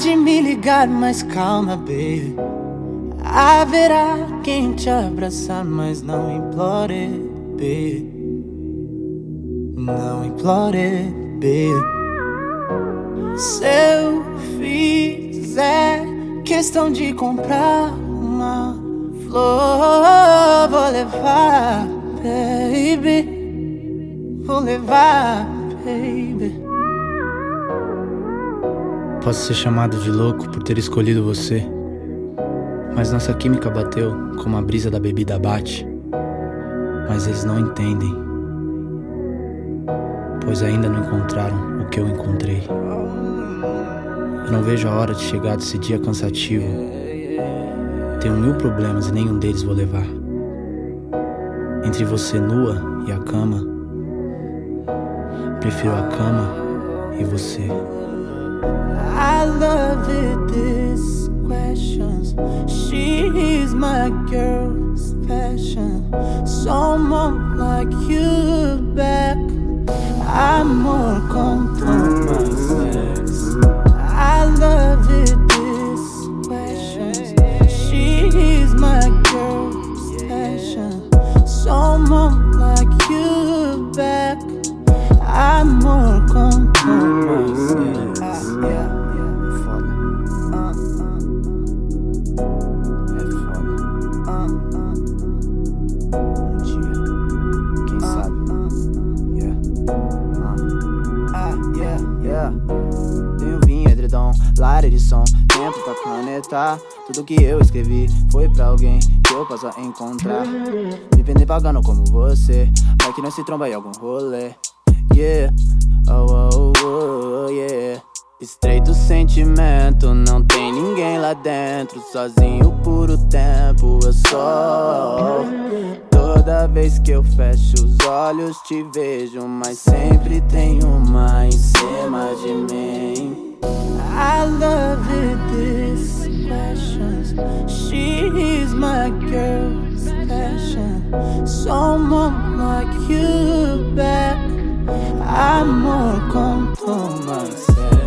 De me ligar, mas calma, baby. Haverá quem te abraçar, mas não implore, baby. Não implore, baby. Se eu fizer questão de comprar uma flor, vou levar, baby. Vou levar, baby. Posso ser chamado de louco por ter escolhido você, mas nossa química bateu como a brisa da bebida bate. Mas eles não entendem, pois ainda não encontraram o que eu encontrei. Eu não vejo a hora de chegar desse dia cansativo. Tenho mil problemas e nenhum deles vou levar. Entre você nua e a cama, prefiro a cama e você. I love it, this questions. She is my girl's passion. Someone like you back. I'm more compromised. Lara de som, tempo pra canetar. Tudo que eu escrevi foi pra alguém que eu possa encontrar. Vivendo e pagando como você, vai que não se tromba em algum rolê. Yeah, oh, oh, oh, oh, yeah. Estreito sentimento, não tem ninguém lá dentro. Sozinho por o tempo, eu sou. Toda vez que eu fecho os olhos, te vejo, mas sempre tem uma em cima de mim. I love it this fashion. is my girl's passion. Someone like you back. I'm more comfortable myself.